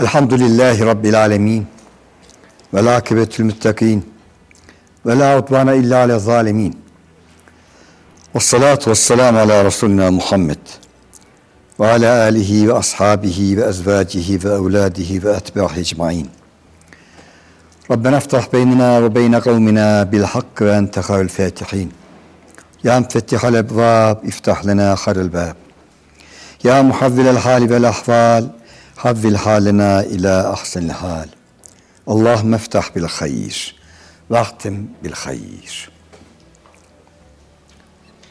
الحمد لله رب العالمين والعاقبة المتقين ولا عطبان إلا على الظالمين. والصلاة والسلام على رسولنا محمد وعلى آله وأصحابه وأزواجه وأولاده وأتباعه أجمعين. ربنا افتح بيننا وبين قومنا بالحق وأنت خير الفاتحين. يا مفتح الأبواب افتح لنا خير الباب. يا محذل الحال والأحوال havvil halina ila ahsenil hal. Allahümme iftah bil hayır. Vaktim bil hayır.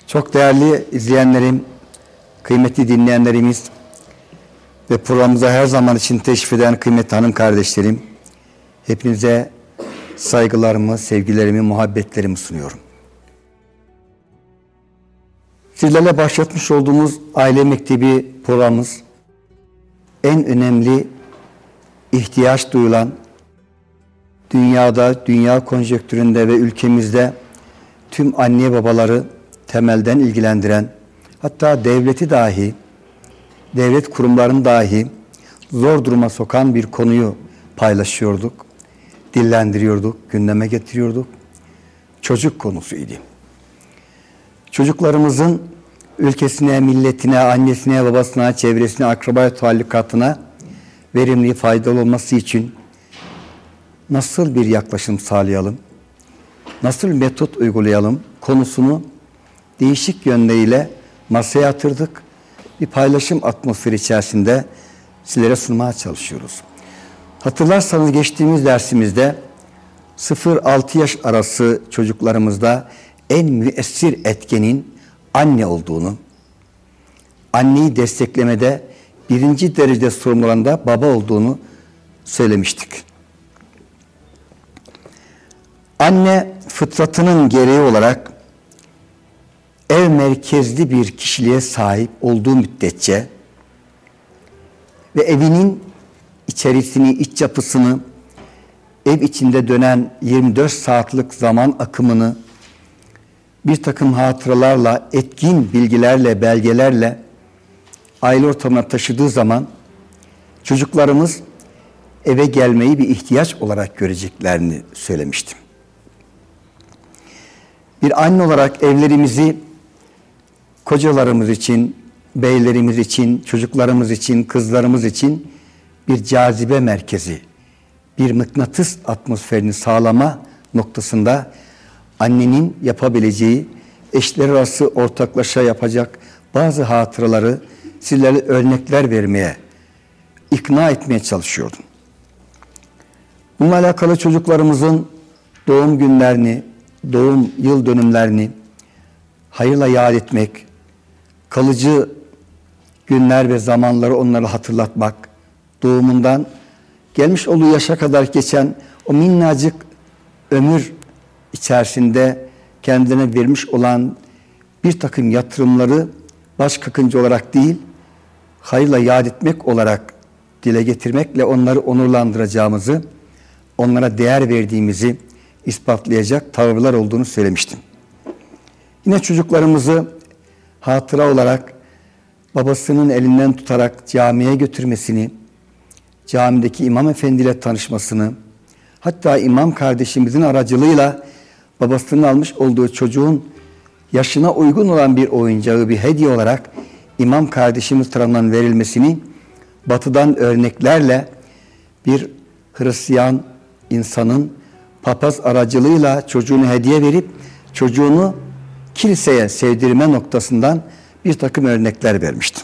Çok değerli izleyenlerim, kıymetli dinleyenlerimiz ve programımıza her zaman için teşrif eden kıymetli hanım kardeşlerim, hepinize saygılarımı, sevgilerimi, muhabbetlerimi sunuyorum. Sizlerle başlatmış olduğumuz Aile Mektebi programımız en önemli ihtiyaç duyulan dünyada, dünya konjektüründe ve ülkemizde tüm anne babaları temelden ilgilendiren hatta devleti dahi devlet kurumlarını dahi zor duruma sokan bir konuyu paylaşıyorduk, dillendiriyorduk, gündeme getiriyorduk. Çocuk konusuydu. Çocuklarımızın ülkesine, milletine, annesine, babasına, çevresine, akrabaya taallukatına verimli, faydalı olması için nasıl bir yaklaşım sağlayalım, nasıl metot uygulayalım konusunu değişik yönleriyle masaya yatırdık. Bir paylaşım atmosferi içerisinde sizlere sunmaya çalışıyoruz. Hatırlarsanız geçtiğimiz dersimizde 0-6 yaş arası çocuklarımızda en müessir etkenin anne olduğunu, anneyi desteklemede birinci derecede sorumlu olan da baba olduğunu söylemiştik. Anne fıtratının gereği olarak ev merkezli bir kişiliğe sahip olduğu müddetçe ve evinin içerisini, iç yapısını, ev içinde dönen 24 saatlik zaman akımını bir takım hatıralarla, etkin bilgilerle, belgelerle aile ortamına taşıdığı zaman çocuklarımız eve gelmeyi bir ihtiyaç olarak göreceklerini söylemiştim. Bir anne olarak evlerimizi kocalarımız için, beylerimiz için, çocuklarımız için, kızlarımız için bir cazibe merkezi, bir mıknatıs atmosferini sağlama noktasında annenin yapabileceği eşler arası ortaklaşa yapacak bazı hatıraları sizlere örnekler vermeye, ikna etmeye çalışıyordum. Bununla alakalı çocuklarımızın doğum günlerini, doğum yıl dönümlerini hayırla yad etmek, kalıcı günler ve zamanları onları hatırlatmak, doğumundan gelmiş olduğu yaşa kadar geçen o minnacık ömür içerisinde kendine vermiş olan bir takım yatırımları baş kakıncı olarak değil, hayırla yad etmek olarak dile getirmekle onları onurlandıracağımızı, onlara değer verdiğimizi ispatlayacak tavırlar olduğunu söylemiştim. Yine çocuklarımızı hatıra olarak babasının elinden tutarak camiye götürmesini, camideki imam efendiyle tanışmasını, hatta imam kardeşimizin aracılığıyla babasının almış olduğu çocuğun yaşına uygun olan bir oyuncağı bir hediye olarak imam kardeşimiz tarafından verilmesini batıdan örneklerle bir Hristiyan insanın papaz aracılığıyla çocuğunu hediye verip çocuğunu kiliseye sevdirme noktasından bir takım örnekler vermiştim.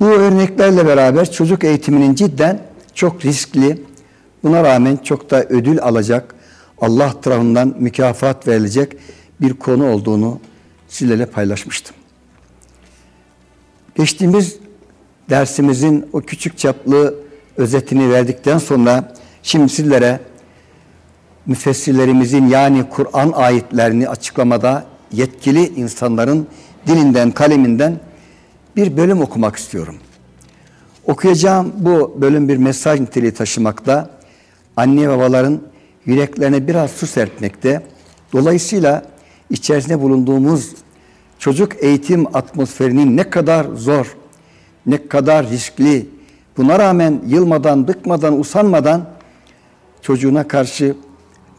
Bu örneklerle beraber çocuk eğitiminin cidden çok riskli, buna rağmen çok da ödül alacak, Allah tarafından mükafat verilecek bir konu olduğunu sizlerle paylaşmıştım. Geçtiğimiz dersimizin o küçük çaplı özetini verdikten sonra şimdi sizlere müfessirlerimizin yani Kur'an ayetlerini açıklamada yetkili insanların dilinden, kaleminden bir bölüm okumak istiyorum. Okuyacağım bu bölüm bir mesaj niteliği taşımakta. Anne babaların yüreklerine biraz su serpmekte. Dolayısıyla içerisinde bulunduğumuz çocuk eğitim atmosferinin ne kadar zor, ne kadar riskli, Buna rağmen yılmadan, bıkmadan, usanmadan çocuğuna karşı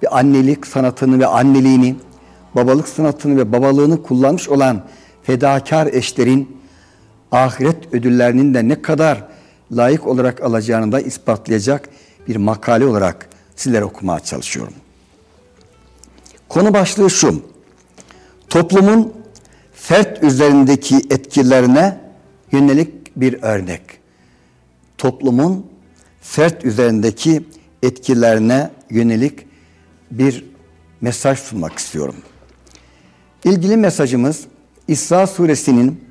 bir annelik sanatını ve anneliğini, babalık sanatını ve babalığını kullanmış olan fedakar eşlerin ahiret ödüllerinin de ne kadar layık olarak alacağını da ispatlayacak bir makale olarak sizlere okumaya çalışıyorum. Konu başlığı şu. Toplumun fert üzerindeki etkilerine yönelik bir örnek. Toplumun fert üzerindeki etkilerine yönelik bir mesaj sunmak istiyorum. İlgili mesajımız İsra suresinin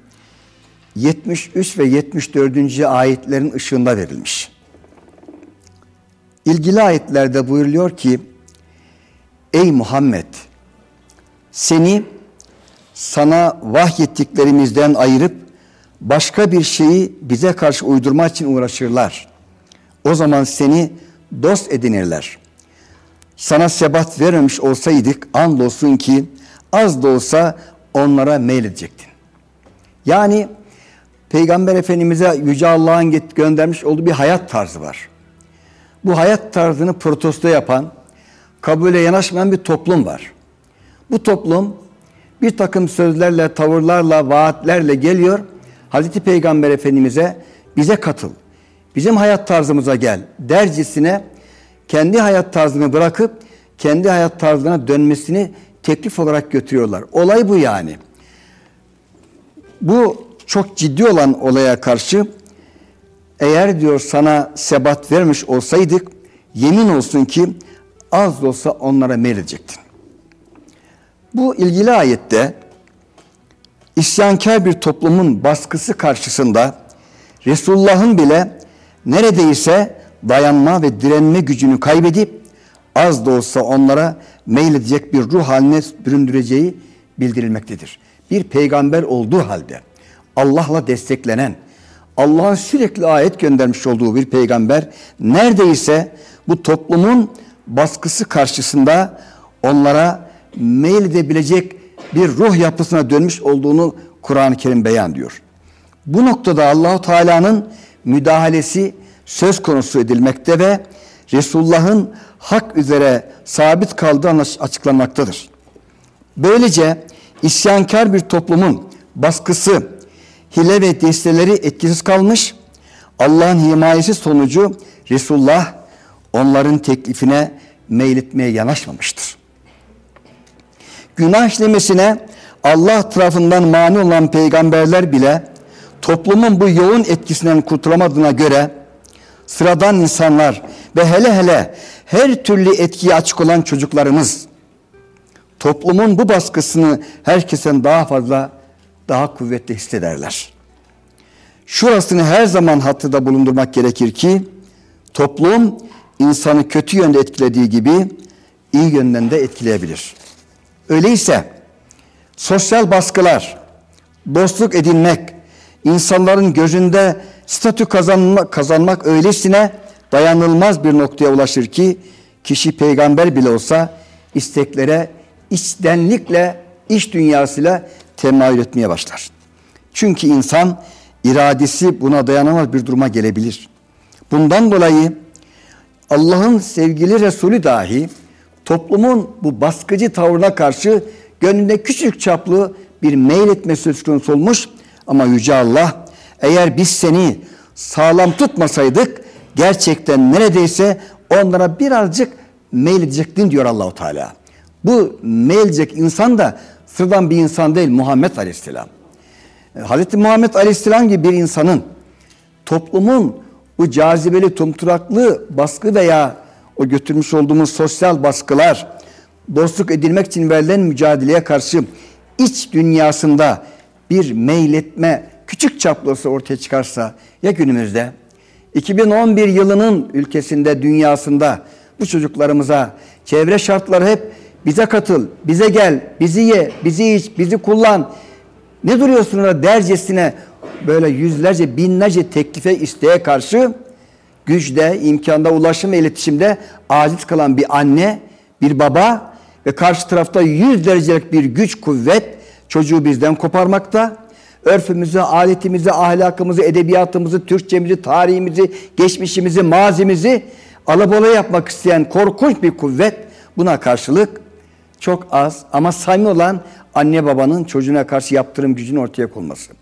73 ve 74. ayetlerin ışığında verilmiş. İlgili ayetlerde buyuruluyor ki Ey Muhammed seni sana vahyettiklerimizden ayırıp başka bir şeyi bize karşı uydurma için uğraşırlar. O zaman seni dost edinirler. Sana sebat vermemiş olsaydık andolsun ki az da olsa onlara meyledecektin. Yani Peygamber Efendimiz'e Yüce Allah'ın göndermiş olduğu bir hayat tarzı var. Bu hayat tarzını protesto yapan, kabule yanaşmayan bir toplum var. Bu toplum bir takım sözlerle, tavırlarla, vaatlerle geliyor. Hazreti Peygamber Efendimiz'e bize katıl, bizim hayat tarzımıza gel dercesine kendi hayat tarzını bırakıp kendi hayat tarzına dönmesini teklif olarak götürüyorlar. Olay bu yani. Bu çok ciddi olan olaya karşı eğer diyor sana sebat vermiş olsaydık yemin olsun ki az da olsa onlara meyledecektin. Bu ilgili ayette isyankar bir toplumun baskısı karşısında Resulullah'ın bile neredeyse dayanma ve direnme gücünü kaybedip az da olsa onlara meyledecek bir ruh haline büründüreceği bildirilmektedir. Bir peygamber olduğu halde Allah'la desteklenen, Allah'ın sürekli ayet göndermiş olduğu bir peygamber neredeyse bu toplumun baskısı karşısında onlara meyledebilecek bir ruh yapısına dönmüş olduğunu Kur'an-ı Kerim beyan diyor. Bu noktada Allahu Teala'nın müdahalesi söz konusu edilmekte ve Resulullah'ın hak üzere sabit kaldığı açıklanmaktadır. Böylece isyankar bir toplumun baskısı, hile ve desteleri etkisiz kalmış, Allah'ın himayesi sonucu Resulullah onların teklifine meyletmeye yanaşmamıştır. Günah işlemesine Allah tarafından mani olan peygamberler bile toplumun bu yoğun etkisinden kurtulamadığına göre sıradan insanlar ve hele hele her türlü etkiye açık olan çocuklarımız toplumun bu baskısını herkesten daha fazla daha kuvvetli hissederler. Şurasını her zaman hatırda bulundurmak gerekir ki toplum insanı kötü yönde etkilediği gibi iyi yönden de etkileyebilir. Öyleyse sosyal baskılar, dostluk edinmek, insanların gözünde statü kazanmak, kazanmak öylesine dayanılmaz bir noktaya ulaşır ki kişi peygamber bile olsa isteklere içtenlikle, iş dünyasıyla temayül etmeye başlar. Çünkü insan iradesi buna dayanamaz bir duruma gelebilir. Bundan dolayı Allah'ın sevgili Resulü dahi toplumun bu baskıcı tavrına karşı gönlünde küçük çaplı bir meyletme söz konusu olmuş ama Yüce Allah eğer biz seni sağlam tutmasaydık gerçekten neredeyse onlara birazcık meyledecektin diyor Allahu Teala. Bu meyledecek insan da sıradan bir insan değil Muhammed Aleyhisselam. E, Hazreti Muhammed Aleyhisselam gibi bir insanın toplumun bu cazibeli tumturaklı baskı veya o götürmüş olduğumuz sosyal baskılar dostluk edilmek için verilen mücadeleye karşı iç dünyasında bir meyletme küçük çaplı olsa ortaya çıkarsa ya günümüzde 2011 yılının ülkesinde, dünyasında bu çocuklarımıza çevre şartları hep bize katıl, bize gel, bizi ye, bizi iç, bizi kullan. Ne duruyorsun orada dercesine? Böyle yüzlerce, binlerce teklife, isteğe karşı güçte, imkanda, ulaşım ve iletişimde aciz kalan bir anne, bir baba ve karşı tarafta yüz derecelik bir güç, kuvvet çocuğu bizden koparmakta. Örfümüzü, aletimizi, ahlakımızı, edebiyatımızı, Türkçemizi, tarihimizi, geçmişimizi, mazimizi alabola yapmak isteyen korkunç bir kuvvet. Buna karşılık çok az ama samimi olan anne babanın çocuğuna karşı yaptırım gücünün ortaya konması.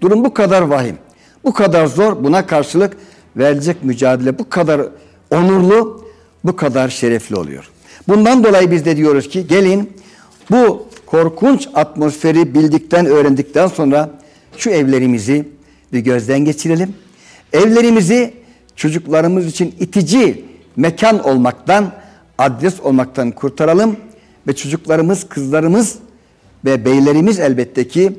Durum bu kadar vahim, bu kadar zor, buna karşılık verilecek mücadele bu kadar onurlu, bu kadar şerefli oluyor. Bundan dolayı biz de diyoruz ki gelin bu korkunç atmosferi bildikten, öğrendikten sonra şu evlerimizi bir gözden geçirelim. Evlerimizi çocuklarımız için itici mekan olmaktan, adres olmaktan kurtaralım ve çocuklarımız, kızlarımız ve beylerimiz elbette ki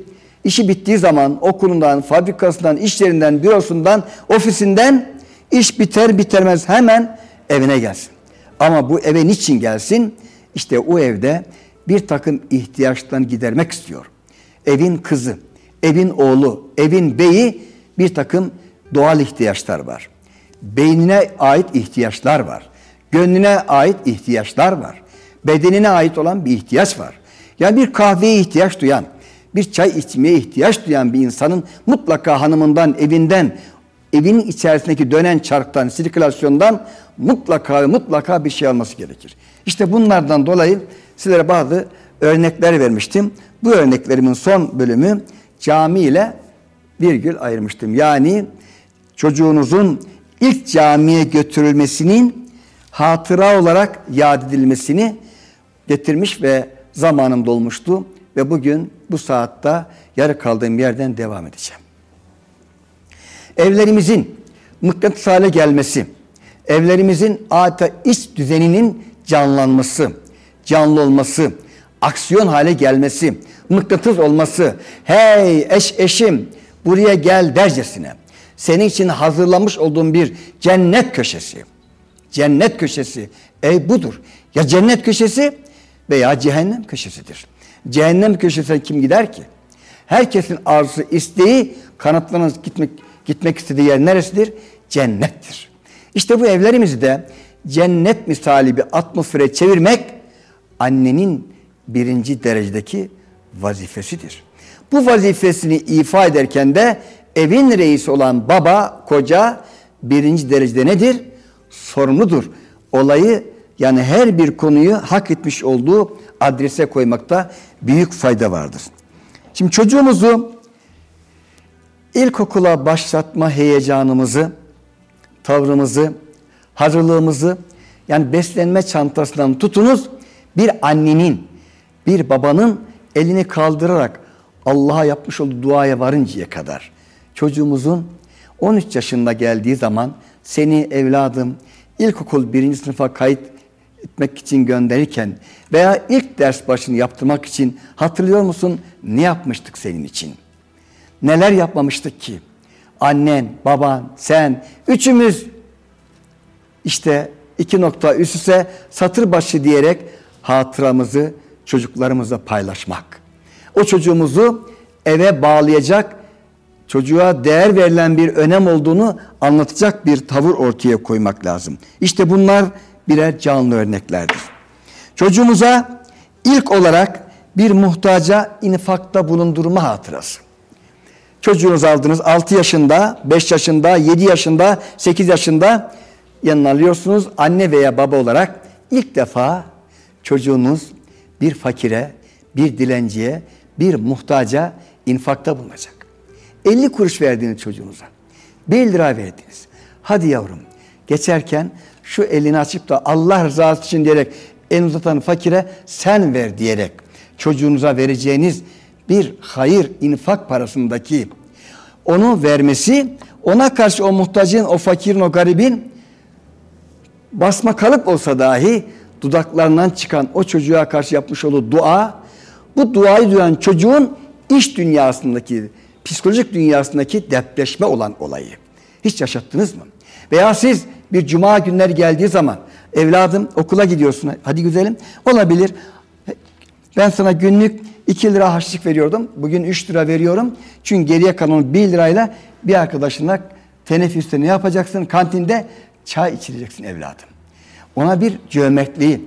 işi bittiği zaman okulundan, fabrikasından, işlerinden, bürosundan, ofisinden iş biter bitirmez hemen evine gelsin. Ama bu eve niçin gelsin? İşte o evde bir takım ihtiyaçlarını gidermek istiyor. Evin kızı, evin oğlu, evin beyi bir takım doğal ihtiyaçlar var. Beynine ait ihtiyaçlar var. Gönlüne ait ihtiyaçlar var. Bedenine ait olan bir ihtiyaç var. Yani bir kahveye ihtiyaç duyan, bir çay içmeye ihtiyaç duyan bir insanın mutlaka hanımından, evinden, evin içerisindeki dönen çarktan, sirkülasyondan mutlaka mutlaka bir şey alması gerekir. İşte bunlardan dolayı sizlere bazı örnekler vermiştim. Bu örneklerimin son bölümü cami ile virgül ayırmıştım. Yani çocuğunuzun ilk camiye götürülmesinin hatıra olarak yad edilmesini getirmiş ve zamanım dolmuştu ve bugün bu saatte yarı kaldığım yerden devam edeceğim. Evlerimizin mıknatıs hale gelmesi, evlerimizin adeta iç düzeninin canlanması, canlı olması, aksiyon hale gelmesi, mıknatıs olması, hey eş eşim buraya gel dercesine, senin için hazırlanmış olduğum bir cennet köşesi, cennet köşesi, ey budur. Ya cennet köşesi veya cehennem köşesidir. Cehennem köşesine kim gider ki? Herkesin arzusu, isteği, kanıtlanıp gitmek, gitmek istediği yer neresidir? Cennettir. İşte bu evlerimizi de cennet misali bir atmosfere çevirmek annenin birinci derecedeki vazifesidir. Bu vazifesini ifa ederken de evin reisi olan baba, koca birinci derecede nedir? Sorumludur. Olayı yani her bir konuyu hak etmiş olduğu adrese koymakta büyük fayda vardır. Şimdi çocuğumuzu ilkokula başlatma heyecanımızı, tavrımızı, hazırlığımızı yani beslenme çantasından tutunuz bir annenin, bir babanın elini kaldırarak Allah'a yapmış olduğu duaya varıncaya kadar çocuğumuzun 13 yaşında geldiği zaman seni evladım ilkokul birinci sınıfa kayıt etmek için gönderirken veya ilk ders başını yaptırmak için hatırlıyor musun ne yapmıştık senin için? Neler yapmamıştık ki? Annen, baban, sen, üçümüz işte iki nokta üst üste satır başı diyerek hatıramızı çocuklarımızla paylaşmak. O çocuğumuzu eve bağlayacak, çocuğa değer verilen bir önem olduğunu anlatacak bir tavır ortaya koymak lazım. İşte bunlar birer canlı örneklerdir. Çocuğumuza ilk olarak bir muhtaca infakta bulundurma hatırası. Çocuğunuz aldınız 6 yaşında, 5 yaşında, 7 yaşında, 8 yaşında yanına alıyorsunuz. Anne veya baba olarak ilk defa çocuğunuz bir fakire, bir dilenciye, bir muhtaca infakta bulunacak. 50 kuruş verdiniz çocuğunuza. 1 lira verdiniz. Hadi yavrum geçerken şu elini açıp da Allah rızası için diyerek en uzatan fakire sen ver diyerek çocuğunuza vereceğiniz bir hayır infak parasındaki onu vermesi ona karşı o muhtacın, o fakirin, o garibin basma kalıp olsa dahi dudaklarından çıkan o çocuğa karşı yapmış olduğu dua bu duayı duyan çocuğun iş dünyasındaki, psikolojik dünyasındaki depreşme olan olayı. Hiç yaşattınız mı? Veya siz bir cuma günleri geldiği zaman evladım okula gidiyorsun. Hadi güzelim. Olabilir. Ben sana günlük 2 lira harçlık veriyordum. Bugün 3 lira veriyorum. Çünkü geriye kalan 1 lirayla bir arkadaşınla teneffüste ne yapacaksın? Kantinde çay içireceksin evladım. Ona bir cömertliği,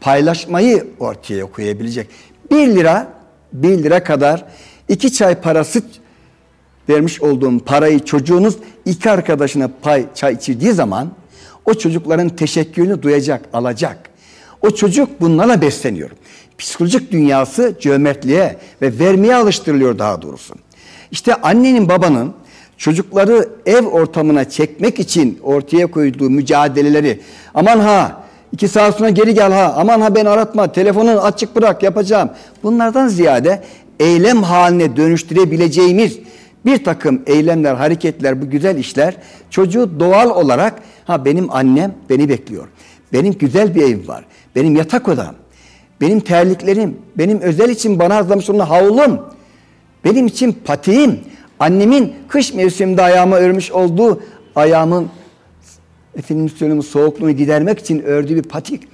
paylaşmayı ortaya koyabilecek. 1 lira, 1 lira kadar iki çay parası vermiş olduğum parayı çocuğunuz iki arkadaşına pay çay içirdiği zaman o çocukların teşekkürünü duyacak, alacak. O çocuk bunlarla besleniyor. Psikolojik dünyası cömertliğe ve vermeye alıştırılıyor daha doğrusu. İşte annenin babanın çocukları ev ortamına çekmek için ortaya koyduğu mücadeleleri aman ha iki saat sonra geri gel ha aman ha beni aratma telefonunu açık bırak yapacağım. Bunlardan ziyade eylem haline dönüştürebileceğimiz bir takım eylemler, hareketler, bu güzel işler çocuğu doğal olarak ha benim annem beni bekliyor. Benim güzel bir evim var. Benim yatak odam. Benim terliklerim. Benim özel için bana hazırlamış olan havlum. Benim için patiğim. Annemin kış mevsiminde ayağıma örmüş olduğu ayağımın efendim söyleyeyim soğukluğunu gidermek için ördüğü bir patik.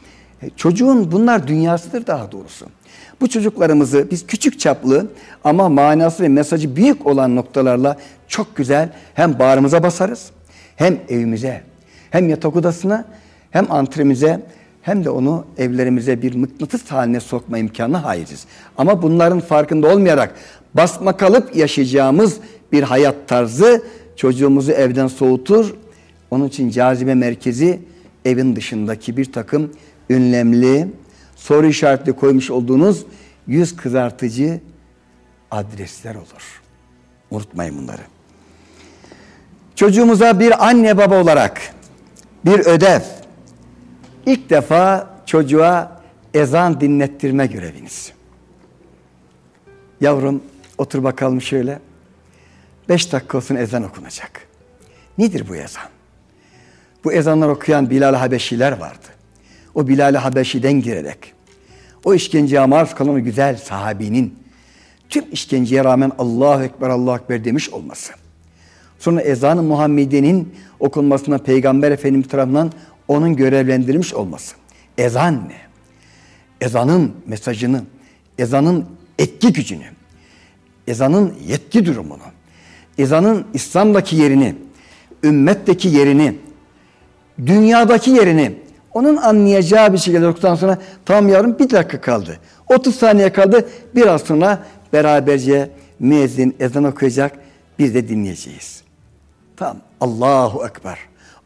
E, çocuğun bunlar dünyasıdır daha doğrusu. Bu çocuklarımızı biz küçük çaplı ama manası ve mesajı büyük olan noktalarla çok güzel hem bağrımıza basarız hem evimize hem yatak odasına hem antremize hem de onu evlerimize bir mıknatıs haline sokma imkanına haiziz. Ama bunların farkında olmayarak basma kalıp yaşayacağımız bir hayat tarzı çocuğumuzu evden soğutur. Onun için cazibe merkezi evin dışındaki bir takım ünlemli, soru işaretli koymuş olduğunuz yüz kızartıcı adresler olur. Unutmayın bunları. Çocuğumuza bir anne baba olarak bir ödev. İlk defa çocuğa ezan dinlettirme göreviniz. Yavrum otur bakalım şöyle. Beş dakika olsun ezan okunacak. Nedir bu ezan? Bu ezanlar okuyan Bilal Habeşiler vardı. O Bilal Habeşi'den girerek o işkenceye maruz kalan o güzel sahabinin tüm işkenceye rağmen Allahu Ekber, Allahu Ekber demiş olması. Sonra ezan-ı Muhammedi'nin okunmasına Peygamber Efendimiz tarafından onun görevlendirilmiş olması. Ezan ne? Ezanın mesajını, ezanın etki gücünü, ezanın yetki durumunu, ezanın İslam'daki yerini, ümmetteki yerini, dünyadaki yerini onun anlayacağı bir şekilde okuduktan sonra tam yarım bir dakika kaldı. 30 saniye kaldı. Biraz sonra beraberce müezzin ezan okuyacak. Biz de dinleyeceğiz. Tamam. Allahu Ekber.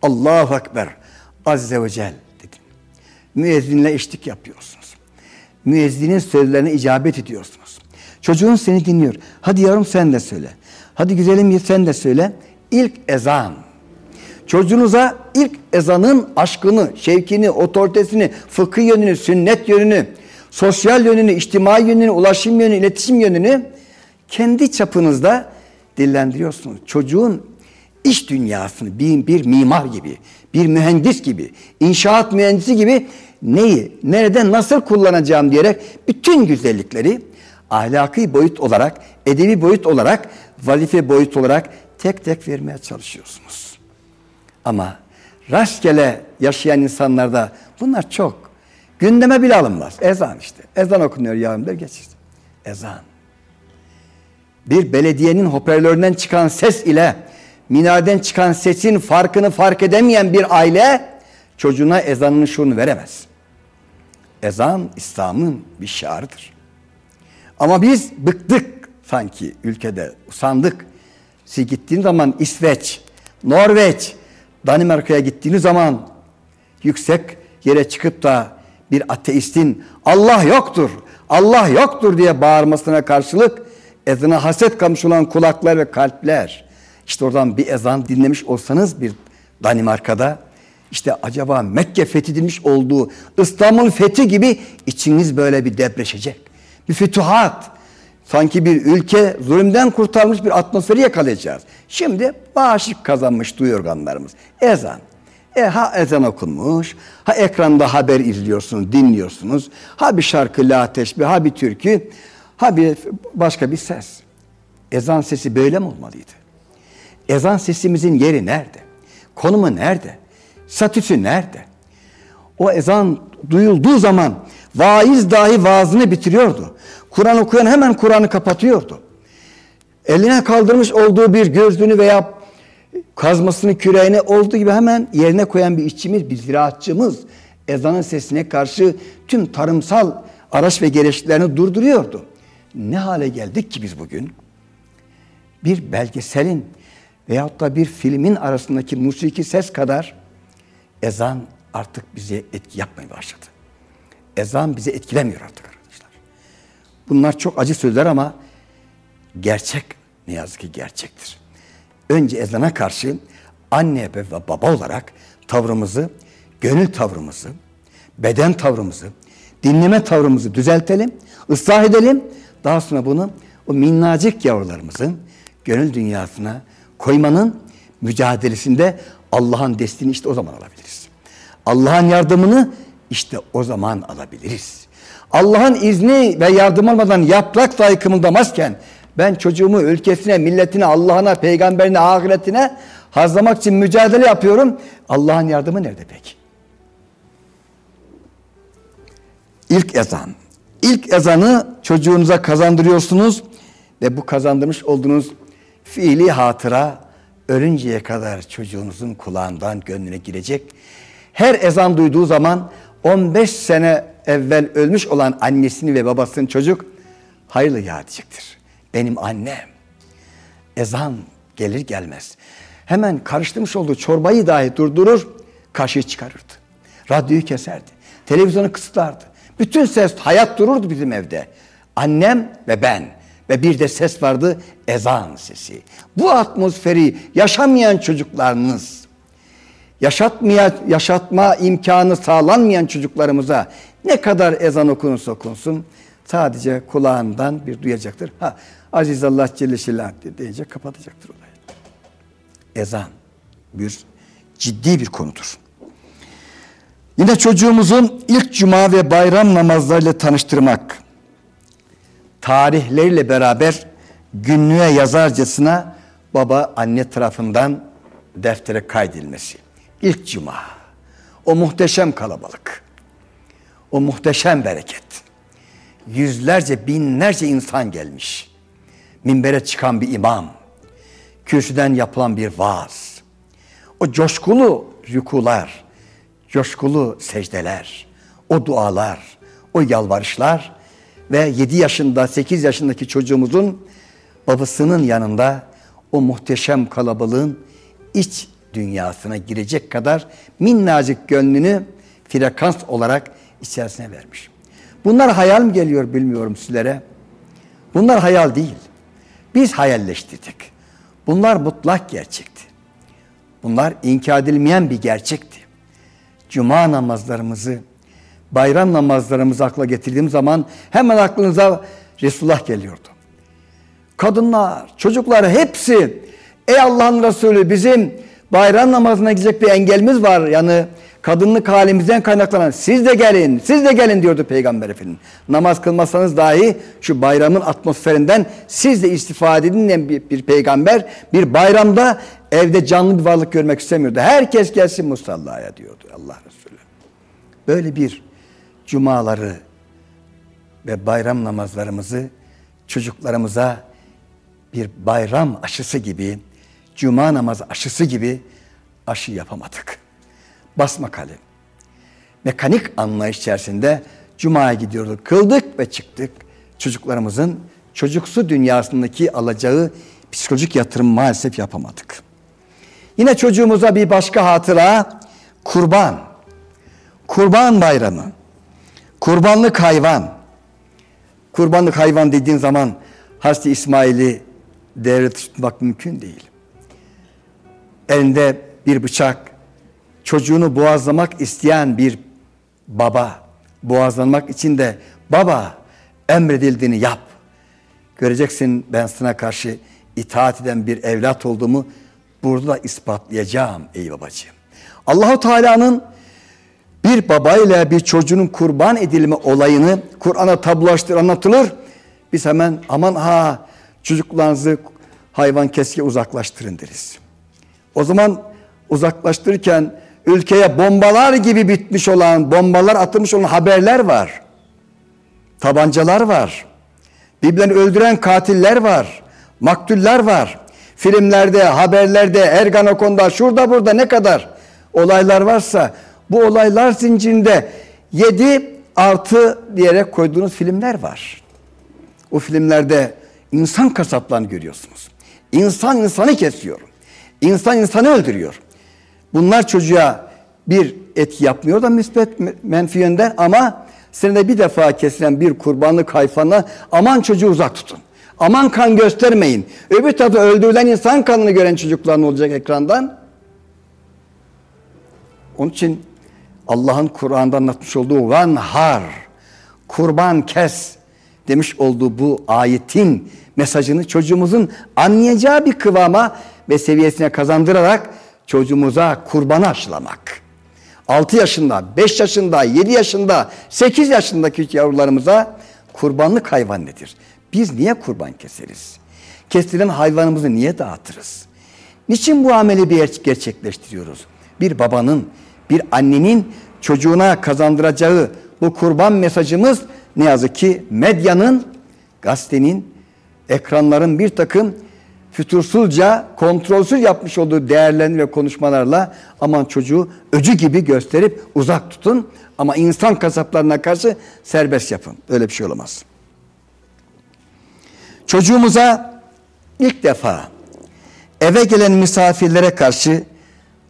Allahu Ekber. Azze ve Cel dedim. Müezzinle eşlik yapıyorsunuz. Müezzinin sözlerine icabet ediyorsunuz. Çocuğun seni dinliyor. Hadi yavrum sen de söyle. Hadi güzelim sen de söyle. İlk ezan. Çocuğunuza ilk ezanın aşkını, şevkini, otoritesini, fıkıh yönünü, sünnet yönünü, sosyal yönünü, içtimai yönünü, ulaşım yönünü, iletişim yönünü kendi çapınızda dillendiriyorsunuz. Çocuğun iş dünyasını bir, bir mimar gibi, bir mühendis gibi, inşaat mühendisi gibi neyi, nerede, nasıl kullanacağım diyerek bütün güzellikleri ahlaki boyut olarak, edebi boyut olarak, vazife boyut olarak tek tek vermeye çalışıyorsunuz. Ama rastgele yaşayan insanlarda bunlar çok. Gündeme bile alınmaz. Ezan işte. Ezan okunuyor yarım der geçir. Ezan. Bir belediyenin hoparlöründen çıkan ses ile minareden çıkan sesin farkını fark edemeyen bir aile çocuğuna ezanın şunu veremez. Ezan İslam'ın bir şiarıdır. Ama biz bıktık sanki ülkede usandık. Siz gittiğin zaman İsveç, Norveç, Danimarka'ya gittiğiniz zaman yüksek yere çıkıp da bir ateistin Allah yoktur, Allah yoktur diye bağırmasına karşılık ezana haset kalmış olan kulaklar ve kalpler. İşte oradan bir ezan dinlemiş olsanız bir Danimarka'da işte acaba Mekke fethedilmiş olduğu İstanbul fethi gibi içiniz böyle bir depreşecek. Bir fütuhat. Sanki bir ülke zulümden kurtarmış bir atmosferi yakalayacağız. Şimdi bağışık kazanmış duyu organlarımız. Ezan. E ha ezan okunmuş, ha ekranda haber izliyorsunuz, dinliyorsunuz. Ha bir şarkı, la teşbih, ha bir türkü, ha bir başka bir ses. Ezan sesi böyle mi olmalıydı? Ezan sesimizin yeri nerede? Konumu nerede? Statüsü nerede? O ezan duyulduğu zaman vaiz dahi vaazını bitiriyordu. Kur'an okuyan hemen Kur'an'ı kapatıyordu. Eline kaldırmış olduğu bir gözlüğünü veya kazmasını küreğine olduğu gibi hemen yerine koyan bir işçimiz, bir ziraatçımız ezanın sesine karşı tüm tarımsal araç ve gereçlerini durduruyordu. Ne hale geldik ki biz bugün? bir belgeselin veyahut da bir filmin arasındaki musiki ses kadar ezan artık bize etki yapmaya başladı. Ezan bizi etkilemiyor artık arkadaşlar. Bunlar çok acı sözler ama gerçek ne yazık ki gerçektir. Önce ezana karşı anne ve baba olarak tavrımızı, gönül tavrımızı, beden tavrımızı, dinleme tavrımızı düzeltelim, ıslah edelim. Daha sonra bunu o minnacık yavrularımızın gönül dünyasına koymanın mücadelesinde Allah'ın desteğini işte o zaman alabiliriz. Allah'ın yardımını işte o zaman alabiliriz. Allah'ın izni ve yardım almadan yaprak dahi kımıldamazken ben çocuğumu ülkesine, milletine, Allah'ına, peygamberine, ahiretine hazlamak için mücadele yapıyorum. Allah'ın yardımı nerede peki? İlk ezan. İlk ezanı çocuğunuza kazandırıyorsunuz ve bu kazandırmış olduğunuz fiili hatıra ölünceye kadar çocuğunuzun kulağından gönlüne girecek. Her ezan duyduğu zaman 15 sene evvel ölmüş olan annesini ve babasının çocuk hayırlı ya diyecektir. Benim annem. Ezan gelir gelmez. Hemen karıştırmış olduğu çorbayı dahi durdurur, kaşığı çıkarırdı. Radyoyu keserdi. Televizyonu kısıtlardı. Bütün ses, hayat dururdu bizim evde. Annem ve ben ve bir de ses vardı ezan sesi. Bu atmosferi yaşamayan çocuklarınız, yaşatmaya, yaşatma imkanı sağlanmayan çocuklarımıza ne kadar ezan okunursa okunsun sadece kulağından bir duyacaktır. Ha, Aziz Allah Celle Şilah deyince kapatacaktır olayı. Ezan bir ciddi bir konudur. Yine çocuğumuzun ilk cuma ve bayram namazlarıyla tanıştırmak, tarihleriyle beraber günlüğe yazarcasına baba anne tarafından deftere kaydedilmesi. İlk cuma, o muhteşem kalabalık, o muhteşem bereket. Yüzlerce, binlerce insan gelmiş. Minbere çıkan bir imam, kürsüden yapılan bir vaaz, o coşkulu rükular, coşkulu secdeler, o dualar, o yalvarışlar ve 7 yaşında, 8 yaşındaki çocuğumuzun babasının yanında o muhteşem kalabalığın iç dünyasına girecek kadar minnacık gönlünü frekans olarak içerisine vermiş. Bunlar hayal mi geliyor bilmiyorum sizlere. Bunlar hayal değil. Biz hayalleştirdik. Bunlar mutlak gerçekti. Bunlar inkar edilmeyen bir gerçekti. Cuma namazlarımızı, bayram namazlarımızı akla getirdiğim zaman hemen aklınıza Resulullah geliyordu. Kadınlar, çocuklar hepsi ey Allah'ın Resulü bizim bayram namazına gidecek bir engelimiz var. Yani kadınlık halimizden kaynaklanan siz de gelin, siz de gelin diyordu Peygamber Efendimiz. Namaz kılmasanız dahi şu bayramın atmosferinden siz de istifade edin bir, bir peygamber bir bayramda evde canlı bir varlık görmek istemiyordu. Herkes gelsin musallaya diyordu Allah Resulü. Böyle bir cumaları ve bayram namazlarımızı çocuklarımıza bir bayram aşısı gibi, cuma namazı aşısı gibi aşı yapamadık. Basma kalem. Mekanik anlayış içerisinde cumaya gidiyorduk, kıldık ve çıktık. Çocuklarımızın çocuksu dünyasındaki alacağı psikolojik yatırım maalesef yapamadık. Yine çocuğumuza bir başka hatıra kurban. Kurban bayramı. Kurbanlık hayvan. Kurbanlık hayvan dediğin zaman Hazreti İsmail'i devre tutmak mümkün değil. Elinde bir bıçak, çocuğunu boğazlamak isteyen bir baba, boğazlanmak için de baba emredildiğini yap. Göreceksin ben sana karşı itaat eden bir evlat olduğumu burada ispatlayacağım ey babacığım. Allahu Teala'nın bir babayla bir çocuğun kurban edilme olayını Kur'an'a tablolaştır anlatılır. Biz hemen aman ha çocuklarınızı hayvan keske uzaklaştırın deriz. O zaman uzaklaştırırken ülkeye bombalar gibi bitmiş olan, bombalar atılmış olan haberler var. Tabancalar var. Birbirlerini öldüren katiller var. Maktuller var. Filmlerde, haberlerde, Erganakon'da, şurada burada ne kadar olaylar varsa bu olaylar zincirinde 7 artı diyerek koyduğunuz filmler var. O filmlerde insan kasaplarını görüyorsunuz. İnsan insanı kesiyor. İnsan insanı öldürüyor. Bunlar çocuğa bir etki yapmıyor da müspet menfi yönden ama senede bir defa kesilen bir kurbanlık hayfana aman çocuğu uzak tutun. Aman kan göstermeyin. Öbür tarafta öldürülen insan kanını gören çocuklar ne olacak ekrandan? Onun için Allah'ın Kur'an'da anlatmış olduğu vanhar, kurban kes demiş olduğu bu ayetin mesajını çocuğumuzun anlayacağı bir kıvama ve seviyesine kazandırarak çocuğumuza kurbanı aşılamak. 6 yaşında, 5 yaşında, 7 yaşında, 8 yaşındaki yavrularımıza kurbanlık hayvan nedir? Biz niye kurban keseriz? Kestiren hayvanımızı niye dağıtırız? Niçin bu ameli bir gerçekleştiriyoruz? Bir babanın, bir annenin çocuğuna kazandıracağı bu kurban mesajımız ne yazık ki medyanın, gazetenin, ekranların bir takım fütursuzca, kontrolsüz yapmış olduğu değerlendirme konuşmalarla aman çocuğu öcü gibi gösterip uzak tutun ama insan kasaplarına karşı serbest yapın. Öyle bir şey olamaz. Çocuğumuza ilk defa eve gelen misafirlere karşı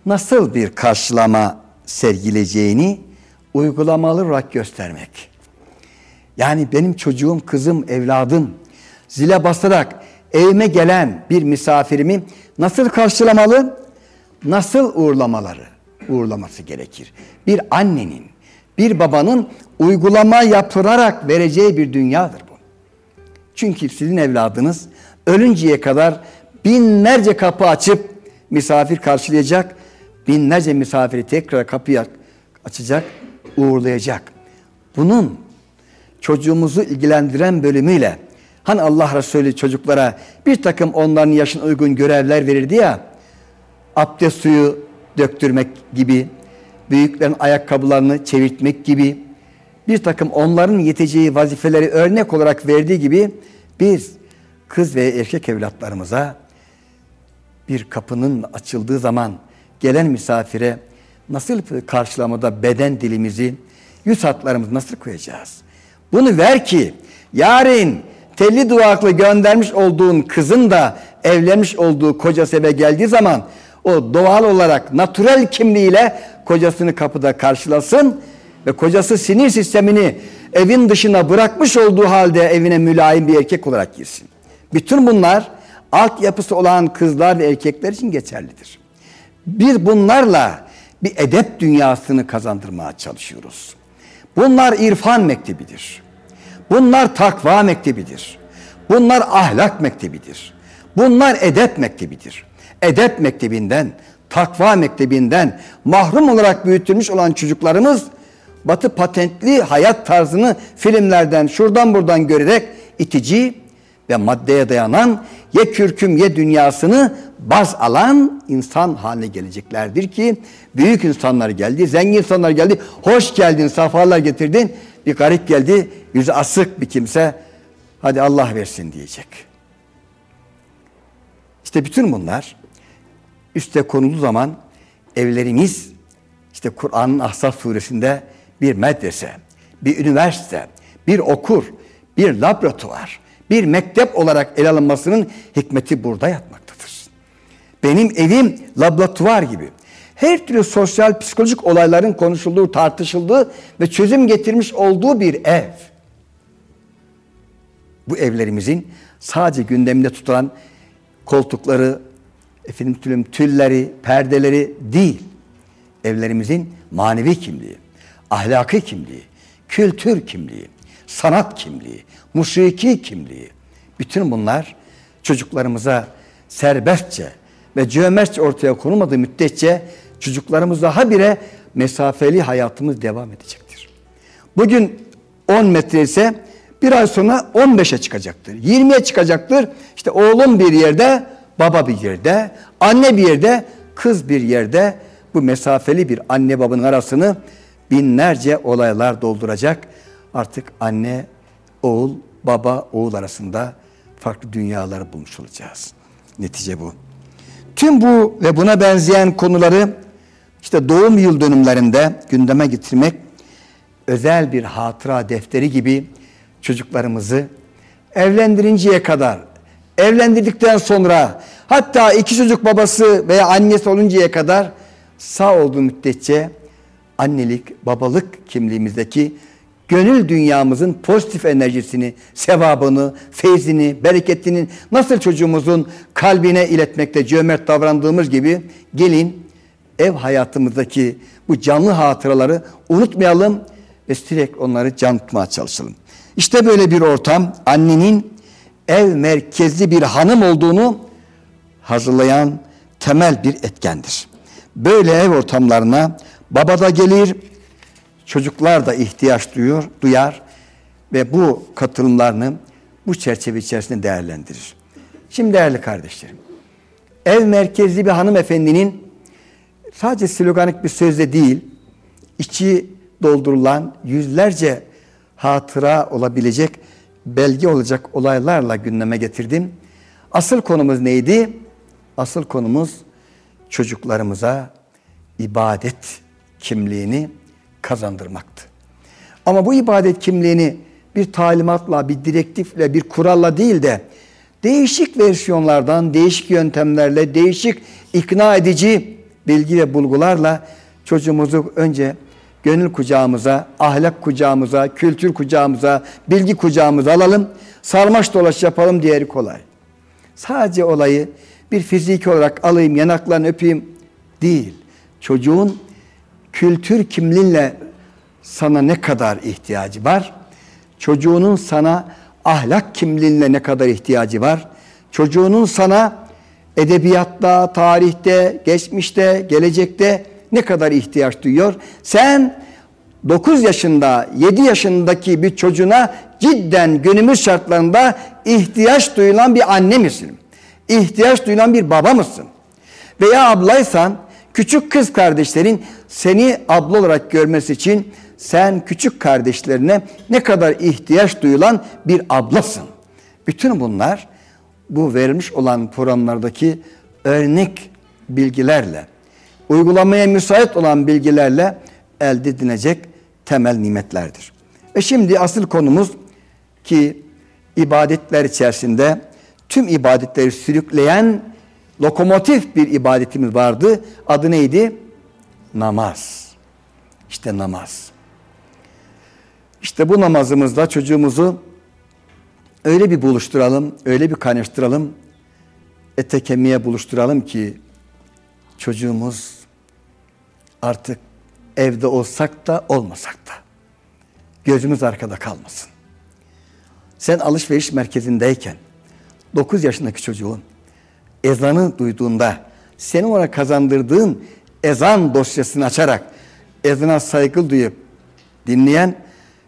nasıl bir karşılama sergileyeceğini uygulamalı olarak göstermek. Yani benim çocuğum, kızım, evladım zile basarak evime gelen bir misafirimi nasıl karşılamalı? Nasıl uğurlamaları uğurlaması gerekir? Bir annenin, bir babanın uygulama yaptırarak vereceği bir dünyadır bu. Çünkü sizin evladınız ölünceye kadar binlerce kapı açıp misafir karşılayacak, binlerce misafiri tekrar kapıyı açacak, uğurlayacak. Bunun çocuğumuzu ilgilendiren bölümüyle Hani Allah Resulü çocuklara bir takım onların yaşına uygun görevler verirdi ya. Abdest suyu döktürmek gibi, büyüklerin ayakkabılarını çevirtmek gibi, bir takım onların yeteceği vazifeleri örnek olarak verdiği gibi biz kız ve erkek evlatlarımıza bir kapının açıldığı zaman gelen misafire nasıl karşılamada beden dilimizi, yüz hatlarımızı nasıl koyacağız? Bunu ver ki yarın telli duvaklı göndermiş olduğun kızın da evlenmiş olduğu kocası eve geldiği zaman o doğal olarak natürel kimliğiyle kocasını kapıda karşılasın ve kocası sinir sistemini evin dışına bırakmış olduğu halde evine mülayim bir erkek olarak girsin. Bütün bunlar altyapısı olan kızlar ve erkekler için geçerlidir. Biz bunlarla bir edep dünyasını kazandırmaya çalışıyoruz. Bunlar irfan mektebidir. Bunlar takva mektebidir. Bunlar ahlak mektebidir. Bunlar edep mektebidir. Edep mektebinden, takva mektebinden mahrum olarak büyütülmüş olan çocuklarımız batı patentli hayat tarzını filmlerden şuradan buradan görerek itici ve maddeye dayanan ye kürküm ye dünyasını baz alan insan haline geleceklerdir ki büyük insanlar geldi, zengin insanlar geldi, hoş geldin, safalar getirdin. Bir garip geldi, yüzü asık bir kimse, hadi Allah versin diyecek. İşte bütün bunlar üste konulduğu zaman evlerimiz işte Kur'an'ın Ahzab suresinde bir medrese, bir üniversite, bir okur, bir laboratuvar, bir mektep olarak ele alınmasının hikmeti burada yatmaktadır. Benim evim laboratuvar gibi. Her türlü sosyal psikolojik olayların konuşulduğu, tartışıldığı ve çözüm getirmiş olduğu bir ev. Bu evlerimizin sadece gündeminde tutulan koltukları, efendim tülüm, tülleri, perdeleri değil. Evlerimizin manevi kimliği, ahlaki kimliği, kültür kimliği, sanat kimliği, musiki kimliği. Bütün bunlar çocuklarımıza serbestçe ve cömertçe ortaya konulmadığı müddetçe çocuklarımız daha bire mesafeli hayatımız devam edecektir. Bugün 10 metre ise bir ay sonra 15'e çıkacaktır. 20'ye çıkacaktır. İşte oğlum bir yerde, baba bir yerde, anne bir yerde, kız bir yerde bu mesafeli bir anne babanın arasını binlerce olaylar dolduracak. Artık anne, oğul, baba, oğul arasında farklı dünyaları bulmuş olacağız. Netice bu. Tüm bu ve buna benzeyen konuları işte doğum yıl dönümlerinde gündeme getirmek özel bir hatıra defteri gibi çocuklarımızı evlendirinceye kadar evlendirdikten sonra hatta iki çocuk babası veya annesi oluncaya kadar sağ olduğu müddetçe annelik, babalık kimliğimizdeki gönül dünyamızın pozitif enerjisini, sevabını, feyzini, bereketinin nasıl çocuğumuzun kalbine iletmekte cömert davrandığımız gibi gelin ev hayatımızdaki bu canlı hatıraları unutmayalım ve sürekli onları can tutmaya çalışalım. İşte böyle bir ortam annenin ev merkezli bir hanım olduğunu hazırlayan temel bir etkendir. Böyle ev ortamlarına baba da gelir, çocuklar da ihtiyaç duyuyor, duyar ve bu katılımlarını bu çerçeve içerisinde değerlendirir. Şimdi değerli kardeşlerim, ev merkezli bir hanımefendinin sadece sloganik bir sözle değil, içi doldurulan yüzlerce hatıra olabilecek, belge olacak olaylarla gündeme getirdim. Asıl konumuz neydi? Asıl konumuz çocuklarımıza ibadet kimliğini kazandırmaktı. Ama bu ibadet kimliğini bir talimatla, bir direktifle, bir kuralla değil de değişik versiyonlardan, değişik yöntemlerle, değişik ikna edici bilgi ve bulgularla çocuğumuzu önce gönül kucağımıza, ahlak kucağımıza, kültür kucağımıza, bilgi kucağımıza alalım. Sarmaş dolaş yapalım diğeri kolay. Sadece olayı bir fiziki olarak alayım, yanaklarını öpeyim değil. Çocuğun kültür kimliğinle sana ne kadar ihtiyacı var? Çocuğunun sana ahlak kimliğinle ne kadar ihtiyacı var? Çocuğunun sana edebiyatta, tarihte, geçmişte, gelecekte ne kadar ihtiyaç duyuyor? Sen 9 yaşında, 7 yaşındaki bir çocuğuna cidden günümüz şartlarında ihtiyaç duyulan bir anne misin? İhtiyaç duyulan bir baba mısın? Veya ablaysan küçük kız kardeşlerin seni abla olarak görmesi için sen küçük kardeşlerine ne kadar ihtiyaç duyulan bir ablasın. Bütün bunlar bu verilmiş olan programlardaki örnek bilgilerle, uygulamaya müsait olan bilgilerle elde edilecek temel nimetlerdir. Ve şimdi asıl konumuz ki ibadetler içerisinde tüm ibadetleri sürükleyen lokomotif bir ibadetimiz vardı. Adı neydi? Namaz. İşte namaz. İşte bu namazımızda çocuğumuzu öyle bir buluşturalım, öyle bir kaynaştıralım, ete kemiğe buluşturalım ki çocuğumuz artık evde olsak da olmasak da gözümüz arkada kalmasın. Sen alışveriş merkezindeyken 9 yaşındaki çocuğun ezanı duyduğunda senin ona kazandırdığın ezan dosyasını açarak ezana saygı duyup dinleyen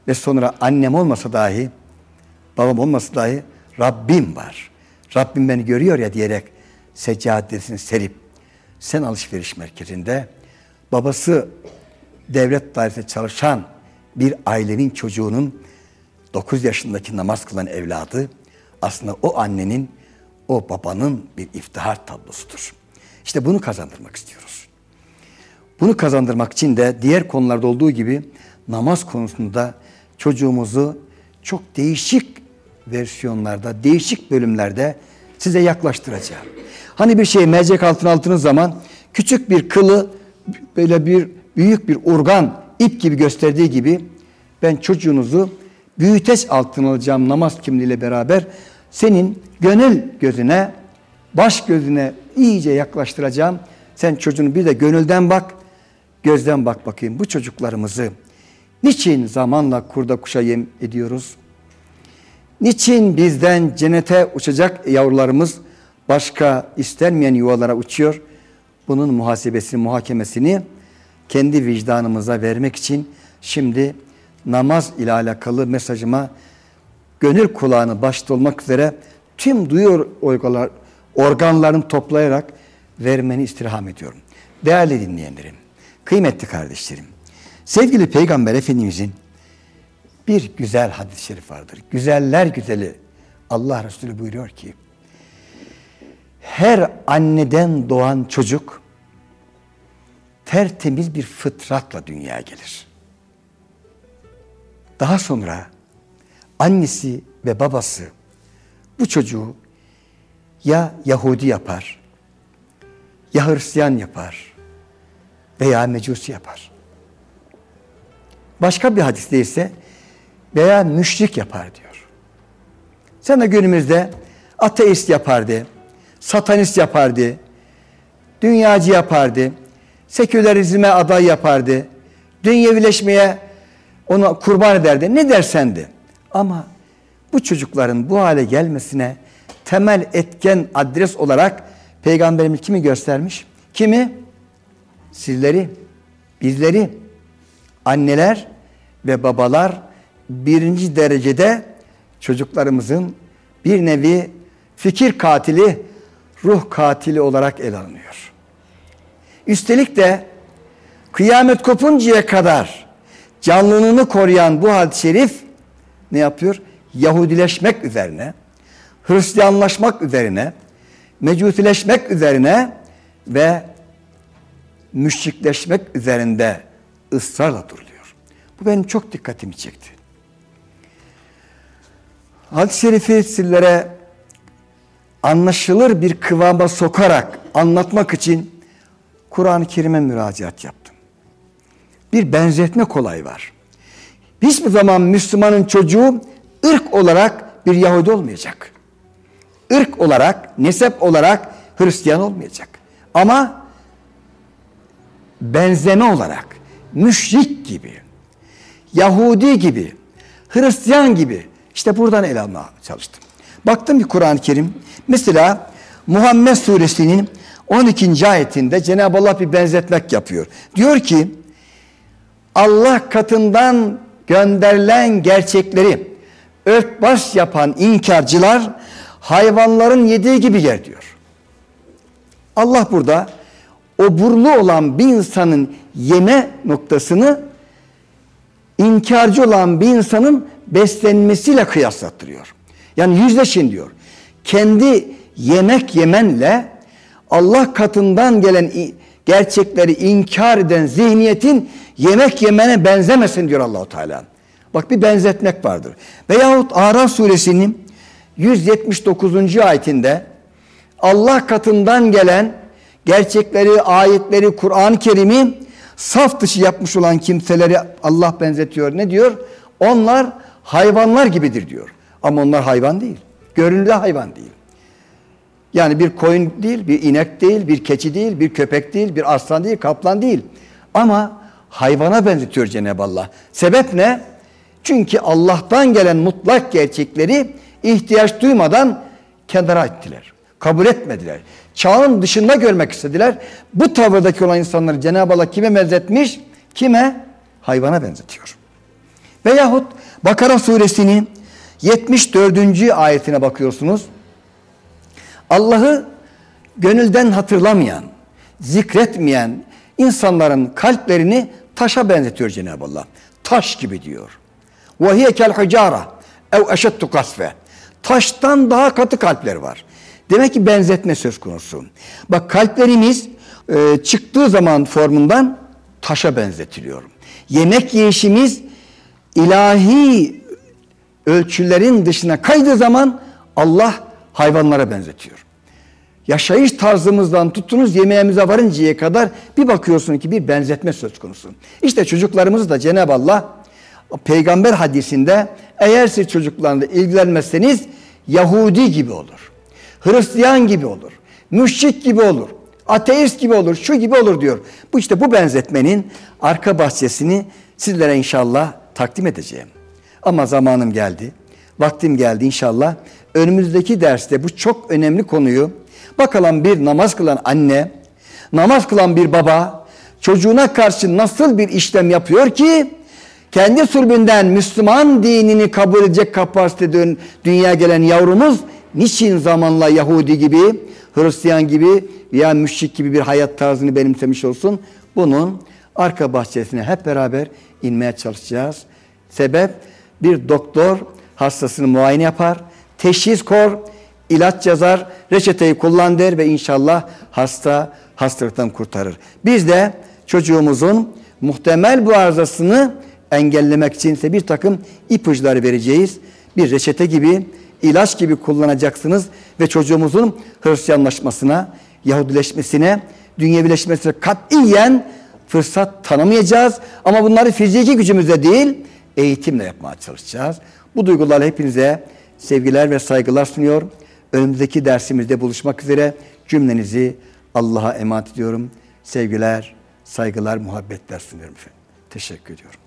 ve sonra annem olmasa dahi babam olmasa dahi Rabbim var. Rabbim beni görüyor ya diyerek seccadesini serip sen alışveriş merkezinde babası devlet dairesinde çalışan bir ailenin çocuğunun 9 yaşındaki namaz kılan evladı aslında o annenin, o babanın bir iftihar tablosudur. İşte bunu kazandırmak istiyoruz. Bunu kazandırmak için de diğer konularda olduğu gibi namaz konusunda çocuğumuzu çok değişik versiyonlarda, değişik bölümlerde size yaklaştıracağım. Hani bir şey mercek altına altınız zaman küçük bir kılı böyle bir büyük bir organ ip gibi gösterdiği gibi ben çocuğunuzu büyüteç altına alacağım namaz kimliğiyle beraber senin gönül gözüne, baş gözüne iyice yaklaştıracağım. Sen çocuğunu bir de gönülden bak, gözden bak bakayım. Bu çocuklarımızı niçin zamanla kurda kuşa yem ediyoruz? Niçin bizden cennete uçacak yavrularımız başka istenmeyen yuvalara uçuyor? Bunun muhasebesini, muhakemesini kendi vicdanımıza vermek için şimdi namaz ile alakalı mesajıma gönül kulağını başta olmak üzere tüm duyuyor organlar, organlarını toplayarak vermeni istirham ediyorum. Değerli dinleyenlerim, kıymetli kardeşlerim, sevgili Peygamber Efendimizin bir güzel hadis-i şerif vardır. Güzeller güzeli Allah Resulü buyuruyor ki, her anneden doğan çocuk tertemiz bir fıtratla dünyaya gelir. Daha sonra annesi ve babası bu çocuğu ya Yahudi yapar, ya Hristiyan yapar veya Mecusi yapar. Başka bir hadiste ise veya müşrik yapar diyor. Sen de günümüzde ateist yapardı, satanist yapardı, dünyacı yapardı, sekülerizme aday yapardı, dünyevileşmeye onu kurban ederdi. Ne dersen de. Ama bu çocukların bu hale gelmesine temel etken adres olarak Peygamberimiz kimi göstermiş? Kimi? Sizleri, bizleri, anneler ve babalar birinci derecede çocuklarımızın bir nevi fikir katili, ruh katili olarak ele alınıyor. Üstelik de kıyamet kopuncaya kadar canlılığını koruyan bu hadis-i şerif ne yapıyor? Yahudileşmek üzerine, Hristiyanlaşmak üzerine, Mecusileşmek üzerine ve müşrikleşmek üzerinde ısrarla duruluyor. Bu benim çok dikkatimi çekti. Hadis-i şerifi sizlere anlaşılır bir kıvama sokarak anlatmak için Kur'an-ı Kerim'e müracaat yaptım. Bir benzetme kolay var. Hiçbir zaman Müslümanın çocuğu ırk olarak bir Yahudi olmayacak. Irk olarak, nesep olarak Hristiyan olmayacak. Ama benzeme olarak müşrik gibi, Yahudi gibi, Hristiyan gibi işte buradan ele almaya çalıştım. Baktım bir Kur'an-ı Kerim. Mesela Muhammed suresinin 12. ayetinde Cenab-ı Allah bir benzetmek yapıyor. Diyor ki Allah katından gönderilen gerçekleri örtbas yapan inkarcılar hayvanların yediği gibi yer diyor. Allah burada o burlu olan bir insanın yeme noktasını inkarcı olan bir insanın beslenmesiyle kıyaslattırıyor. Yani yüzleşin diyor. Kendi yemek yemenle Allah katından gelen gerçekleri inkar eden zihniyetin yemek yemene benzemesin diyor Allahu Teala. Bak bir benzetmek vardır. Veyahut Araf suresinin 179. ayetinde Allah katından gelen gerçekleri, ayetleri, Kur'an-ı Kerim'i saf dışı yapmış olan kimseleri Allah benzetiyor. Ne diyor? Onlar hayvanlar gibidir diyor. Ama onlar hayvan değil. Görünürde hayvan değil. Yani bir koyun değil, bir inek değil, bir keçi değil, bir köpek değil, bir aslan değil, kaplan değil. Ama hayvana benzetiyor Cenab-ı Allah. Sebep ne? Çünkü Allah'tan gelen mutlak gerçekleri ihtiyaç duymadan kenara ettiler. Kabul etmediler. Çağın dışında görmek istediler. Bu tavırdaki olan insanları Cenab-ı Allah kime benzetmiş? Kime? Hayvana benzetiyor. Veyahut Bakara suresinin 74. ayetine bakıyorsunuz. Allah'ı gönülden hatırlamayan, zikretmeyen insanların kalplerini taşa benzetiyor Cenab-ı Allah. Taş gibi diyor. وَهِيَ كَالْحُجَارَ ev eşettu kasfe. Taştan daha katı kalpler var. Demek ki benzetme söz konusu. Bak kalplerimiz e, çıktığı zaman formundan taşa benzetiliyor. Yemek yiyişimiz ilahi ölçülerin dışına kaydığı zaman Allah hayvanlara benzetiyor. Yaşayış tarzımızdan tuttunuz yemeğimize varıncaya kadar bir bakıyorsun ki bir benzetme söz konusu. İşte çocuklarımızı da Cenab-ı Allah peygamber hadisinde eğer siz çocuklarla ilgilenmezseniz Yahudi gibi olur. Hristiyan gibi olur. Müşrik gibi olur. Ateist gibi olur. Şu gibi olur diyor. Bu işte bu benzetmenin arka bahçesini sizlere inşallah takdim edeceğim. Ama zamanım geldi. Vaktim geldi inşallah. Önümüzdeki derste bu çok önemli konuyu bakalım bir namaz kılan anne, namaz kılan bir baba çocuğuna karşı nasıl bir işlem yapıyor ki kendi sulbünden Müslüman dinini kabul edecek kapasitede dünya gelen yavrumuz niçin zamanla Yahudi gibi, Hristiyan gibi veya müşrik gibi bir hayat tarzını benimsemiş olsun? Bunun arka bahçesine hep beraber inmeye çalışacağız. Sebep bir doktor hastasını muayene yapar, teşhis kor, ilaç yazar, reçeteyi kullan der ve inşallah hasta hastalıktan kurtarır. Biz de çocuğumuzun muhtemel bu arızasını engellemek için ise bir takım ipuçları vereceğiz. Bir reçete gibi ilaç gibi kullanacaksınız ve çocuğumuzun Hristiyanlaşmasına, Yahudileşmesine, dünyevileşmesine katiyen fırsat tanımayacağız. Ama bunları fiziki gücümüzle değil, eğitimle yapmaya çalışacağız. Bu duygularla hepinize sevgiler ve saygılar sunuyor. Önümüzdeki dersimizde buluşmak üzere cümlenizi Allah'a emanet ediyorum. Sevgiler, saygılar, muhabbetler sunuyorum efendim. Teşekkür ediyorum.